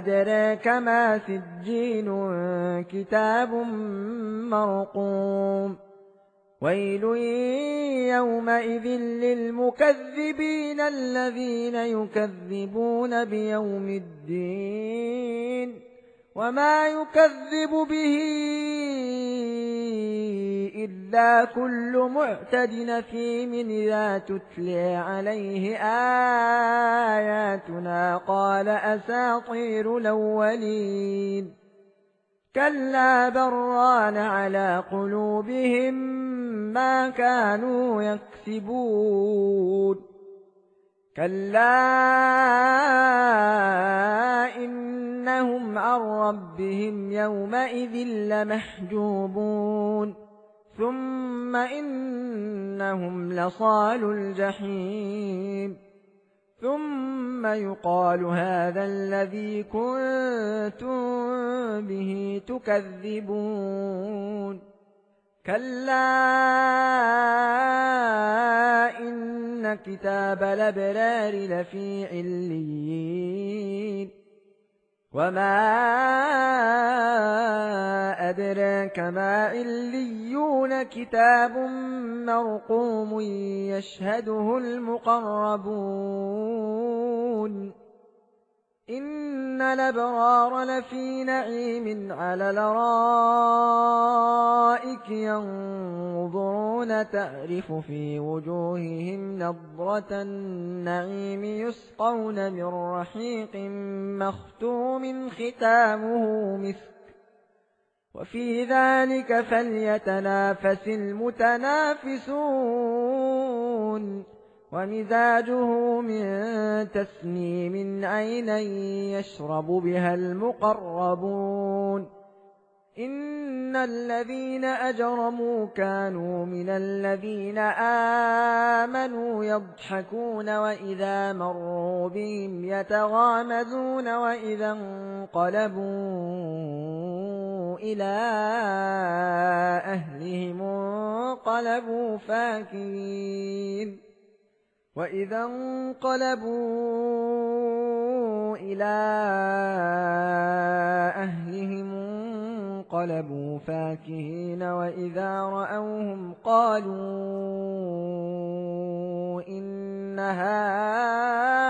أدراك ما سجين كتاب مرقوم. ويل يومئذ للمكذبين الذين يكذبون بيوم الدين. وما يكذب به إلا كل معتد نثيم إذا تتلي عليه آياتنا قال أساطير الأولين. كلا بران على قلوبهم ما كانوا يكسبون. كلا إنهم عن ربهم يومئذ لمحجوبون. ثم إنهم لصال الجحيم ثم يقال هذا الذي كنتم به تكذبون كلا إن كتاب الأبرار لفي عليين وما أدراك ما عليون كتاب مرقوم يشهده المقربون. إن الأبرار لفي نعيم على الارائك ينظرون تعرف في وجوههم نظرة النعيم يسقون من رحيق مختوم ختامه مسك وفي ذلك فليتنافس المتنافسون. ومزاجه من تسنيم عينا يشرب بها المقربون. إن الذين أجرموا كانوا من الذين آمنوا يضحكون وإذا مروا بهم يتغامزون وإذا انقلبوا. إلى أهلهم انقلبوا فاكين وإذا انقلبوا إلى أهلهم انقلبوا فاكهين. وإذا رأوهم قالوا إن هؤلاء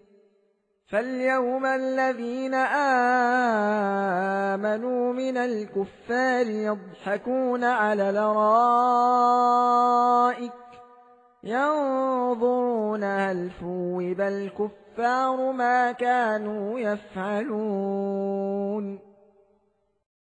فاليوم الذين آمنوا من الكفار يضحكون على الارائك ينظرون هل ثوب الكفار ما كانوا يفعلون